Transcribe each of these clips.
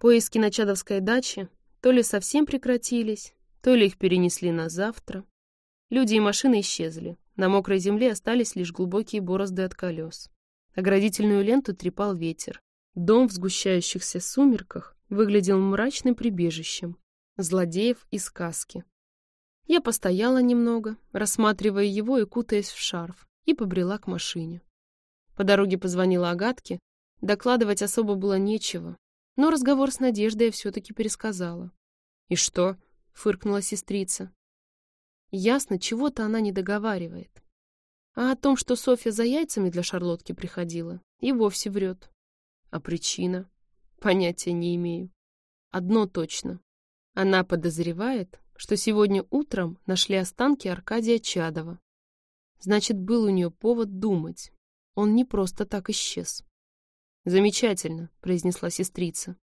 Поиски на Чадовской даче то ли совсем прекратились, то ли их перенесли на завтра. Люди и машины исчезли. На мокрой земле остались лишь глубокие борозды от колес. Оградительную ленту трепал ветер. Дом в сгущающихся сумерках выглядел мрачным прибежищем злодеев и сказки. Я постояла немного, рассматривая его и кутаясь в шарф, и побрела к машине. По дороге позвонила Агатке, докладывать особо было нечего, но разговор с Надеждой я все-таки пересказала. «И что?» — фыркнула сестрица. Ясно, чего-то она не договаривает. А о том, что Софья за яйцами для шарлотки приходила, и вовсе врет. А причина? Понятия не имею. Одно точно. Она подозревает, что сегодня утром нашли останки Аркадия Чадова. Значит, был у нее повод думать. Он не просто так исчез. «Замечательно», — произнесла сестрица.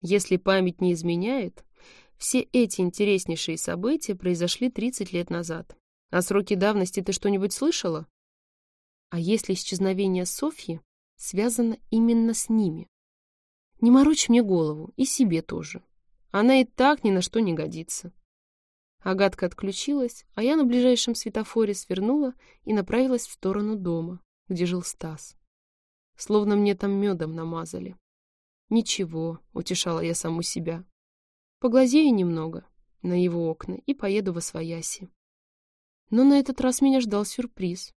«Если память не изменяет, все эти интереснейшие события произошли 30 лет назад. А сроки давности ты что-нибудь слышала? А если исчезновение Софьи связано именно с ними? Не морочь мне голову, и себе тоже. Она и так ни на что не годится. Агатка отключилась, а я на ближайшем светофоре свернула и направилась в сторону дома, где жил Стас. Словно мне там медом намазали. Ничего, утешала я саму себя. Поглазею немного на его окна и поеду во свояси. Но на этот раз меня ждал сюрприз.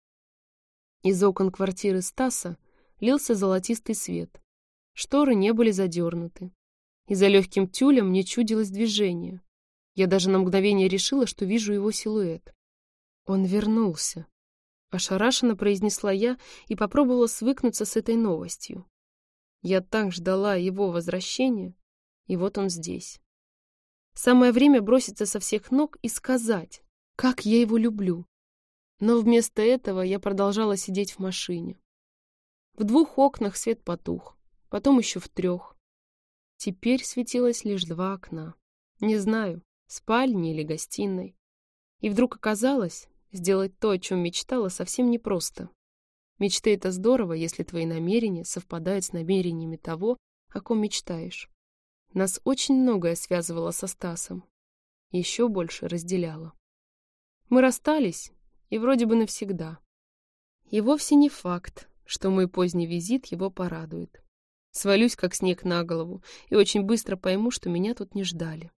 Из окон квартиры Стаса лился золотистый свет. Шторы не были задернуты. И за легким тюлем мне чудилось движение. Я даже на мгновение решила, что вижу его силуэт. Он вернулся. Ошарашенно произнесла я и попробовала свыкнуться с этой новостью. Я так ждала его возвращения, и вот он здесь. Самое время броситься со всех ног и сказать, как я его люблю. Но вместо этого я продолжала сидеть в машине. В двух окнах свет потух, потом еще в трех. Теперь светилось лишь два окна. Не знаю, спальни или гостиной. И вдруг оказалось, сделать то, о чем мечтала, совсем непросто. Мечты — это здорово, если твои намерения совпадают с намерениями того, о ком мечтаешь. Нас очень многое связывало со Стасом. Еще больше разделяло. Мы расстались, и вроде бы навсегда. И вовсе не факт, что мой поздний визит его порадует. Свалюсь, как снег на голову, и очень быстро пойму, что меня тут не ждали.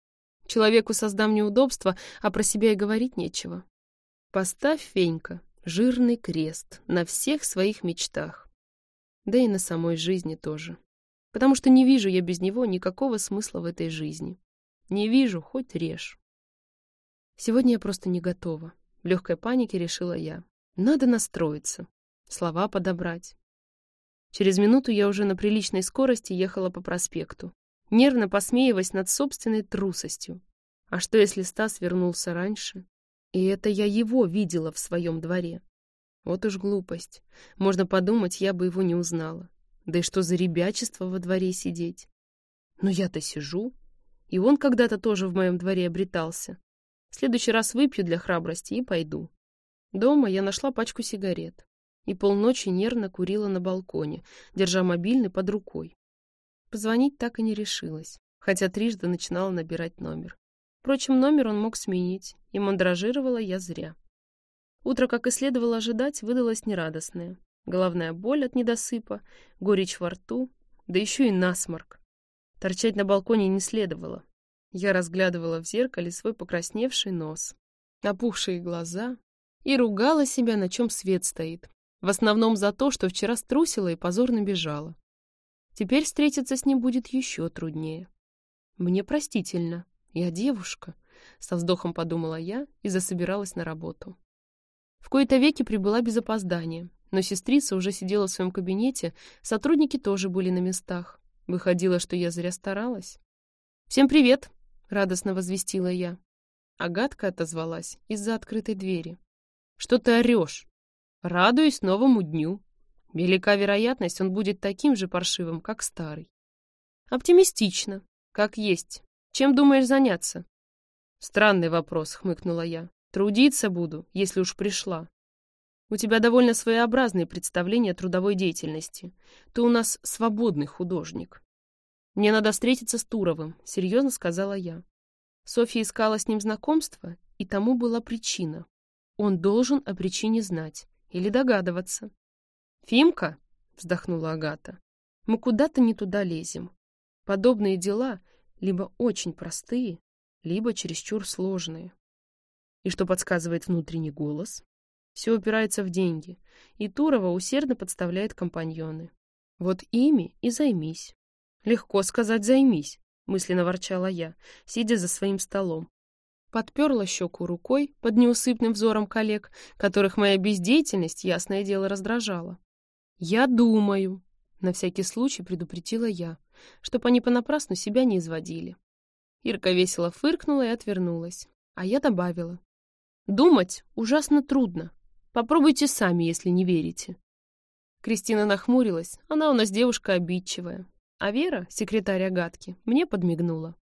Человеку создам неудобства, а про себя и говорить нечего. Поставь, Фенька, жирный крест на всех своих мечтах. Да и на самой жизни тоже потому что не вижу я без него никакого смысла в этой жизни. Не вижу, хоть режь. Сегодня я просто не готова. В легкой панике решила я. Надо настроиться, слова подобрать. Через минуту я уже на приличной скорости ехала по проспекту, нервно посмеиваясь над собственной трусостью. А что, если Стас вернулся раньше? И это я его видела в своем дворе. Вот уж глупость. Можно подумать, я бы его не узнала. Да и что за ребячество во дворе сидеть? Но я-то сижу, и он когда-то тоже в моем дворе обретался. В следующий раз выпью для храбрости и пойду. Дома я нашла пачку сигарет и полночи нервно курила на балконе, держа мобильный под рукой. Позвонить так и не решилась, хотя трижды начинала набирать номер. Впрочем, номер он мог сменить, и мандражировала я зря. Утро, как и следовало ожидать, выдалось нерадостное головная боль от недосыпа, горечь во рту, да еще и насморк. Торчать на балконе не следовало. Я разглядывала в зеркале свой покрасневший нос, опухшие глаза и ругала себя, на чем свет стоит. В основном за то, что вчера струсила и позорно бежала. Теперь встретиться с ним будет еще труднее. Мне простительно. Я девушка, со вздохом подумала я и засобиралась на работу. В кои-то веки прибыла без опоздания. Но сестрица уже сидела в своем кабинете, сотрудники тоже были на местах. Выходило, что я зря старалась. «Всем привет!» — радостно возвестила я. Агатка отозвалась из-за открытой двери. «Что ты орешь?» «Радуюсь новому дню. Велика вероятность, он будет таким же паршивым, как старый». «Оптимистично. Как есть. Чем думаешь заняться?» «Странный вопрос», — хмыкнула я. «Трудиться буду, если уж пришла. У тебя довольно своеобразные представления о трудовой деятельности. Ты у нас свободный художник. «Мне надо встретиться с Туровым», — серьезно сказала я. Софья искала с ним знакомство, и тому была причина. Он должен о причине знать или догадываться. «Фимка», — вздохнула Агата, — «мы куда-то не туда лезем. Подобные дела либо очень простые, либо чересчур сложные. И что подсказывает внутренний голос? Все упирается в деньги, и Турова усердно подставляет компаньоны. Вот ими и займись. Легко сказать «займись», мысленно ворчала я, сидя за своим столом. Подперла щеку рукой под неусыпным взором коллег, которых моя бездеятельность, ясное дело, раздражала. «Я думаю», — на всякий случай предупредила я, чтоб они понапрасну себя не изводили. Ирка весело фыркнула и отвернулась, а я добавила. Думать ужасно трудно. Попробуйте сами, если не верите. Кристина нахмурилась. Она у нас девушка обидчивая. А Вера, секретарь Агатки, мне подмигнула.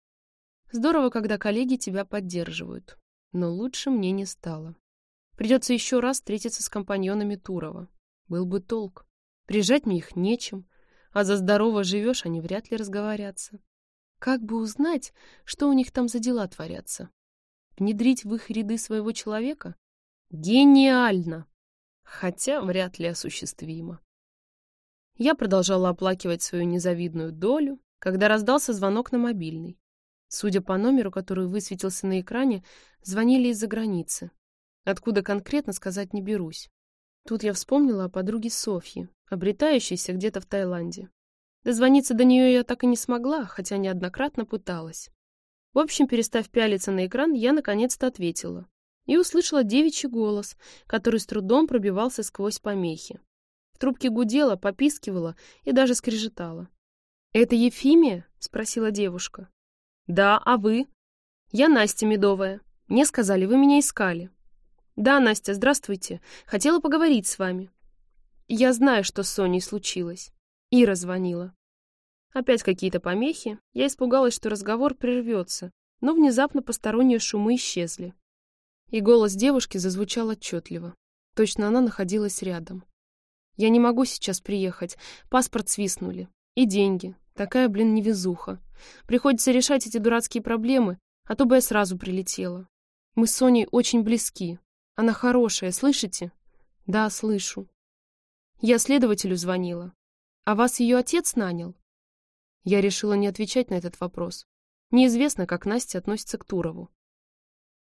Здорово, когда коллеги тебя поддерживают. Но лучше мне не стало. Придется еще раз встретиться с компаньонами Турова. Был бы толк. Прижать мне их нечем, а за здорово живешь, они вряд ли разговорятся. Как бы узнать, что у них там за дела творятся? Внедрить в их ряды своего человека? Гениально! Хотя вряд ли осуществимо. Я продолжала оплакивать свою незавидную долю, когда раздался звонок на мобильный. Судя по номеру, который высветился на экране, звонили из-за границы. Откуда конкретно сказать не берусь. Тут я вспомнила о подруге Софьи, обретающейся где-то в Таиланде. Дозвониться до нее я так и не смогла, хотя неоднократно пыталась. В общем, перестав пялиться на экран, я наконец-то ответила. И услышала девичий голос, который с трудом пробивался сквозь помехи. В трубке гудела, попискивала и даже скрежетала. «Это Ефимия?» — спросила девушка. «Да, а вы?» «Я Настя Медовая. Мне сказали, вы меня искали». «Да, Настя, здравствуйте. Хотела поговорить с вами». «Я знаю, что с Соней случилось». Ира звонила. Опять какие-то помехи. Я испугалась, что разговор прервется, но внезапно посторонние шумы исчезли. И голос девушки зазвучал отчетливо. Точно она находилась рядом. Я не могу сейчас приехать. Паспорт свистнули. И деньги. Такая, блин, невезуха. Приходится решать эти дурацкие проблемы, а то бы я сразу прилетела. Мы с Соней очень близки. Она хорошая, слышите? Да, слышу. Я следователю звонила. А вас ее отец нанял? Я решила не отвечать на этот вопрос. Неизвестно, как Настя относится к Турову.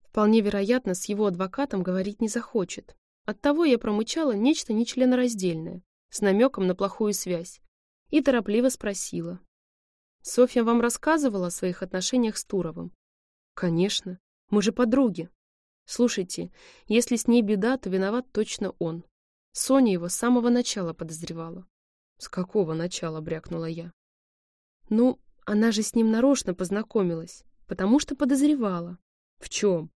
Вполне вероятно, с его адвокатом говорить не захочет. Оттого я промычала нечто нечленораздельное, с намеком на плохую связь, и торопливо спросила. «Софья вам рассказывала о своих отношениях с Туровым?» «Конечно. Мы же подруги. Слушайте, если с ней беда, то виноват точно он. Соня его с самого начала подозревала». «С какого начала?» — брякнула я. Ну, она же с ним нарочно познакомилась, потому что подозревала. В чем?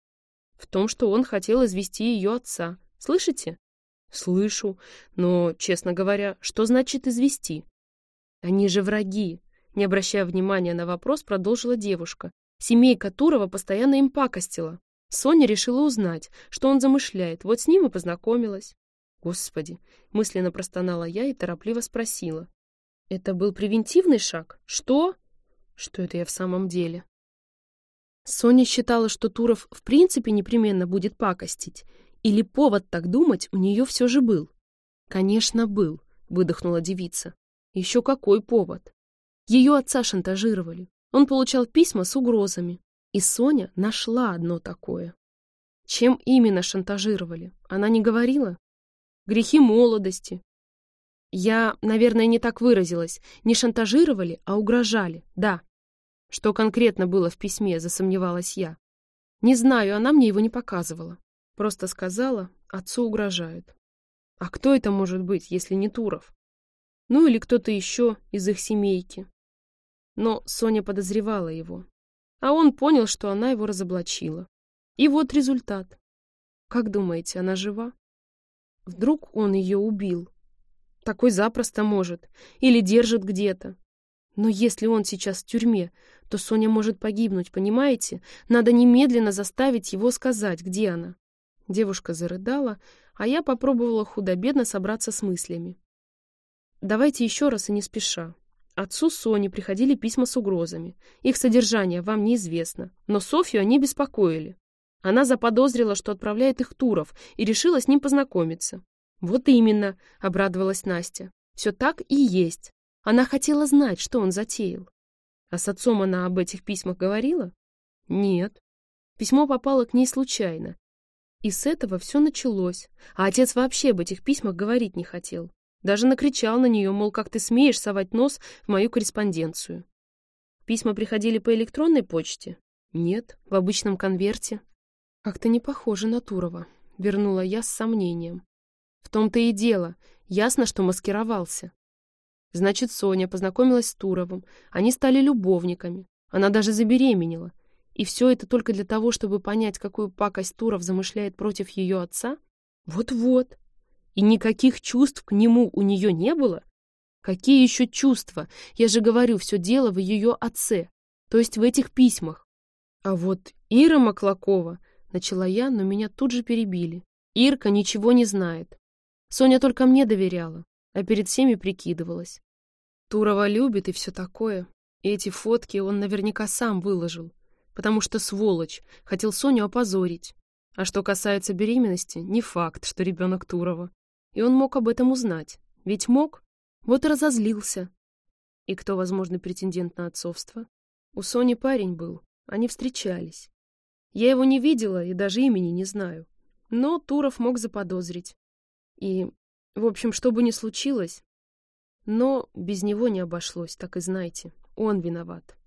В том, что он хотел извести ее отца. Слышите? Слышу, но, честно говоря, что значит извести? Они же враги. Не обращая внимания на вопрос, продолжила девушка. Семейка Турова постоянно им пакостила. Соня решила узнать, что он замышляет, вот с ним и познакомилась. Господи, мысленно простонала я и торопливо спросила. Это был превентивный шаг? Что? Что это я в самом деле? Соня считала, что Туров в принципе непременно будет пакостить. Или повод так думать у нее все же был? Конечно, был, выдохнула девица. Еще какой повод? Ее отца шантажировали. Он получал письма с угрозами. И Соня нашла одно такое. Чем именно шантажировали? Она не говорила? Грехи молодости, я, наверное, не так выразилась. Не шантажировали, а угрожали, да. Что конкретно было в письме, засомневалась я. Не знаю, она мне его не показывала. Просто сказала, отцу угрожают. А кто это может быть, если не Туров? Ну или кто-то еще из их семейки. Но Соня подозревала его. А он понял, что она его разоблачила. И вот результат. Как думаете, она жива? Вдруг он ее убил? Такой запросто может. Или держит где-то. Но если он сейчас в тюрьме, то Соня может погибнуть, понимаете? Надо немедленно заставить его сказать, где она. Девушка зарыдала, а я попробовала худо-бедно собраться с мыслями. Давайте еще раз и не спеша. Отцу Сони приходили письма с угрозами. Их содержание вам неизвестно, но Софью они беспокоили. Она заподозрила, что отправляет их Туров, и решила с ним познакомиться. «Вот именно», — обрадовалась Настя. «Все так и есть. Она хотела знать, что он затеял». А с отцом она об этих письмах говорила? Нет. Письмо попало к ней случайно. И с этого все началось. А отец вообще об этих письмах говорить не хотел. Даже накричал на нее, мол, как ты смеешь совать нос в мою корреспонденцию. Письма приходили по электронной почте? Нет, в обычном конверте. Как-то не похоже на Турова, вернула я с сомнением. В том-то и дело. Ясно, что маскировался. Значит, Соня познакомилась с Туровым. Они стали любовниками. Она даже забеременела. И все это только для того, чтобы понять, какую пакость Туров замышляет против ее отца? Вот-вот. И никаких чувств к нему у нее не было? Какие еще чувства? Я же говорю, все дело в ее отце, то есть в этих письмах. А вот Ира Маклакова, начала я, но меня тут же перебили. Ирка ничего не знает. Соня только мне доверяла, а перед всеми прикидывалась. Турова любит и все такое. И эти фотки он наверняка сам выложил потому что сволочь, хотел Соню опозорить. А что касается беременности, не факт, что ребенок Турова. И он мог об этом узнать. Ведь мог. Вот и разозлился. И кто возможный претендент на отцовство? У Сони парень был. Они встречались. Я его не видела и даже имени не знаю. Но Туров мог заподозрить. И, в общем, что бы ни случилось, но без него не обошлось, так и знайте. Он виноват.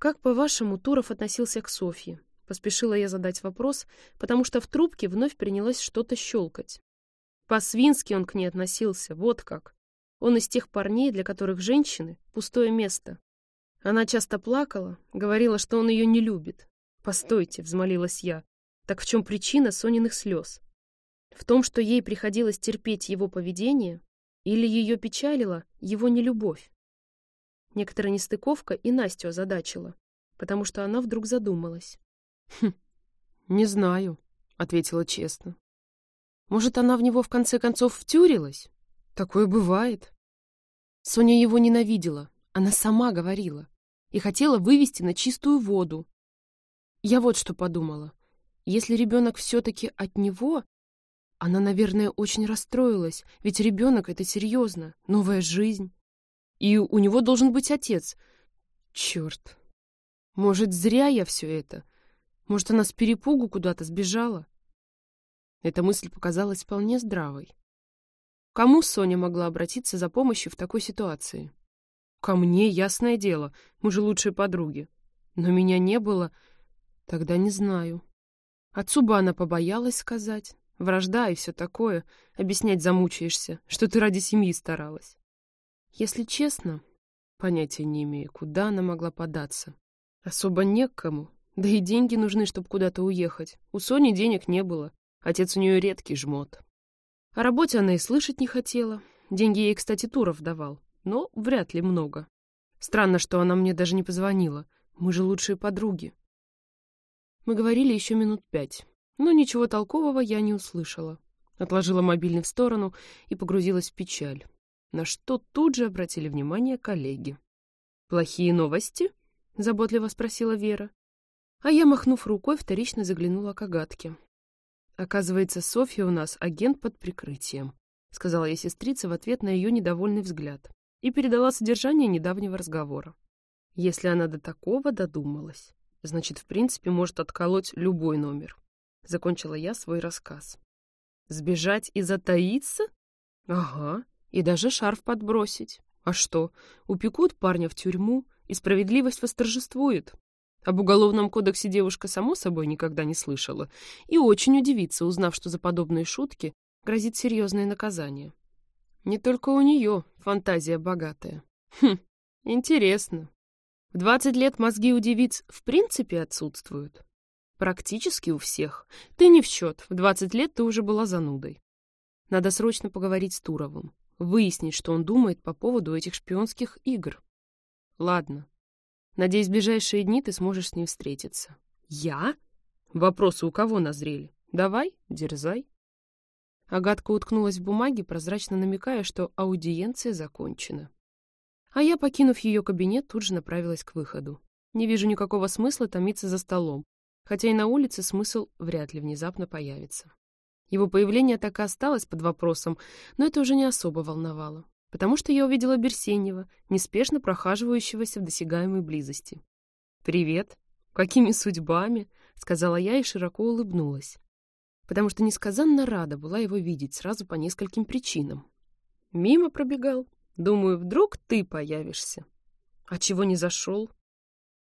«Как, по-вашему, Туров относился к Софье?» Поспешила я задать вопрос, потому что в трубке вновь принялось что-то щелкать. По-свински он к ней относился, вот как. Он из тех парней, для которых женщины — пустое место. Она часто плакала, говорила, что он ее не любит. «Постойте», — взмолилась я, — «так в чем причина Сониных слез? В том, что ей приходилось терпеть его поведение, или ее печалила его нелюбовь?» Некоторая нестыковка и Настю озадачила, потому что она вдруг задумалась. «Хм, не знаю», — ответила честно. «Может, она в него в конце концов втюрилась? Такое бывает». Соня его ненавидела, она сама говорила, и хотела вывести на чистую воду. Я вот что подумала. Если ребенок все-таки от него, она, наверное, очень расстроилась, ведь ребенок — это серьезно, новая жизнь. И у него должен быть отец. Черт. Может, зря я все это? Может, она с перепугу куда-то сбежала? Эта мысль показалась вполне здравой. Кому Соня могла обратиться за помощью в такой ситуации? Ко мне, ясное дело, мы же лучшие подруги. Но меня не было, тогда не знаю. Отцу бы она побоялась сказать. Вражда и все такое. Объяснять замучаешься, что ты ради семьи старалась. Если честно, понятия не имею, куда она могла податься. Особо не к кому. Да и деньги нужны, чтобы куда-то уехать. У Сони денег не было. Отец у нее редкий жмот. О работе она и слышать не хотела. Деньги ей, кстати, Туров давал. Но вряд ли много. Странно, что она мне даже не позвонила. Мы же лучшие подруги. Мы говорили еще минут пять. Но ничего толкового я не услышала. Отложила мобильный в сторону и погрузилась в печаль на что тут же обратили внимание коллеги. «Плохие новости?» — заботливо спросила Вера. А я, махнув рукой, вторично заглянула к Агатке. «Оказывается, Софья у нас агент под прикрытием», — сказала я сестрице в ответ на ее недовольный взгляд и передала содержание недавнего разговора. Если она до такого додумалась, значит, в принципе, может отколоть любой номер. Закончила я свой рассказ. «Сбежать и затаиться?» «Ага», и даже шарф подбросить. А что, упекут парня в тюрьму, и справедливость восторжествует. Об уголовном кодексе девушка, само собой, никогда не слышала, и очень удивится, узнав, что за подобные шутки грозит серьезное наказание. Не только у нее фантазия богатая. Хм, интересно. В двадцать лет мозги у девиц в принципе отсутствуют. Практически у всех. Ты не в счет, в двадцать лет ты уже была занудой. Надо срочно поговорить с Туровым выяснить, что он думает по поводу этих шпионских игр. Ладно. Надеюсь, в ближайшие дни ты сможешь с ним встретиться. Я? Вопросы у кого назрели? Давай, дерзай. Агатка уткнулась в бумаге, прозрачно намекая, что аудиенция закончена. А я, покинув ее кабинет, тут же направилась к выходу. Не вижу никакого смысла томиться за столом, хотя и на улице смысл вряд ли внезапно появится. Его появление так и осталось под вопросом, но это уже не особо волновало, потому что я увидела Берсенева, неспешно прохаживающегося в досягаемой близости. «Привет! Какими судьбами?» — сказала я и широко улыбнулась, потому что несказанно рада была его видеть сразу по нескольким причинам. Мимо пробегал. Думаю, вдруг ты появишься. А чего не зашел?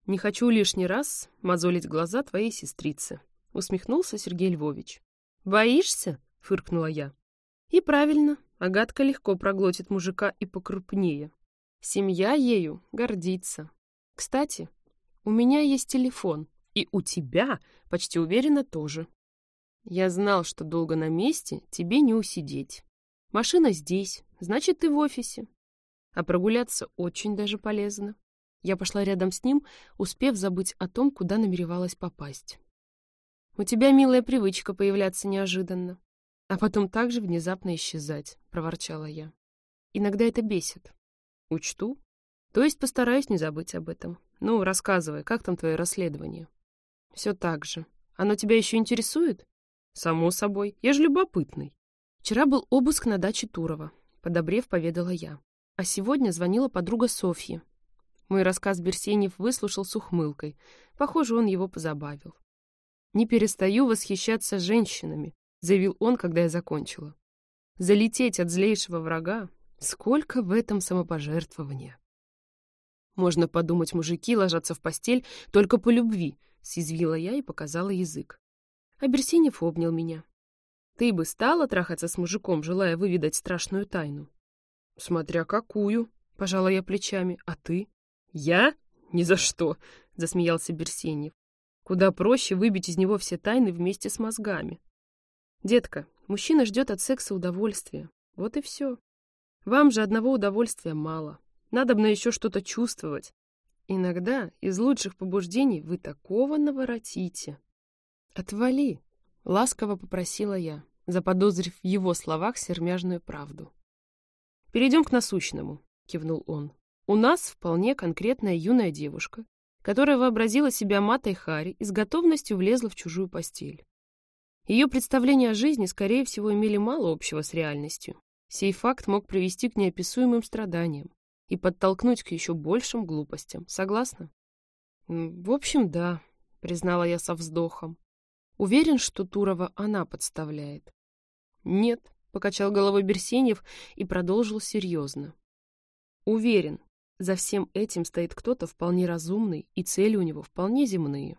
Не хочу лишний раз мозолить глаза твоей сестрицы, усмехнулся Сергей Львович. «Боишься?» — фыркнула я. «И правильно, Агатка легко проглотит мужика и покрупнее. Семья ею гордится. Кстати, у меня есть телефон, и у тебя, почти уверена, тоже. Я знал, что долго на месте тебе не усидеть. Машина здесь, значит, ты в офисе. А прогуляться очень даже полезно. Я пошла рядом с ним, успев забыть о том, куда намеревалась попасть. У тебя милая привычка появляться неожиданно, а потом также внезапно исчезать, проворчала я. Иногда это бесит. Учту. То есть постараюсь не забыть об этом. Ну, рассказывай, как там твое расследование? Все так же. Оно тебя еще интересует? Само собой. Я же любопытный. Вчера был обыск на даче Турова, подобрев, поведала я. А сегодня звонила подруга Софьи. Мой рассказ Берсенев выслушал с ухмылкой. Похоже, он его позабавил. «Не перестаю восхищаться женщинами», — заявил он, когда я закончила. «Залететь от злейшего врага? Сколько в этом самопожертвования!» «Можно подумать, мужики ложатся в постель только по любви», — съязвила я и показала язык. А Берсенев обнял меня. «Ты бы стала трахаться с мужиком, желая выведать страшную тайну?» «Смотря какую», — пожала я плечами. «А ты?» «Я? Ни за что», — засмеялся Берсенев. Куда проще выбить из него все тайны вместе с мозгами. Детка, мужчина ждет от секса удовольствия. Вот и все. Вам же одного удовольствия мало. Надо бы еще что-то чувствовать. Иногда из лучших побуждений вы такого наворотите. Отвали, ласково попросила я, заподозрив в его словах сермяжную правду. Перейдем к насущному, кивнул он. У нас вполне конкретная юная девушка, которая вообразила себя матой Хари и с готовностью влезла в чужую постель. Ее представления о жизни, скорее всего, имели мало общего с реальностью. Сей факт мог привести к неописуемым страданиям и подтолкнуть к еще большим глупостям. Согласна? В общем, да, признала я со вздохом. Уверен, что Турова она подставляет. Нет, покачал головой Берсенев и продолжил серьезно. Уверен, за всем этим стоит кто-то вполне разумный, и цели у него вполне земные.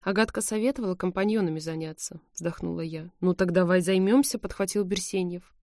Агатка советовала компаньонами заняться, вздохнула я. Ну так давай займемся, подхватил Берсеньев.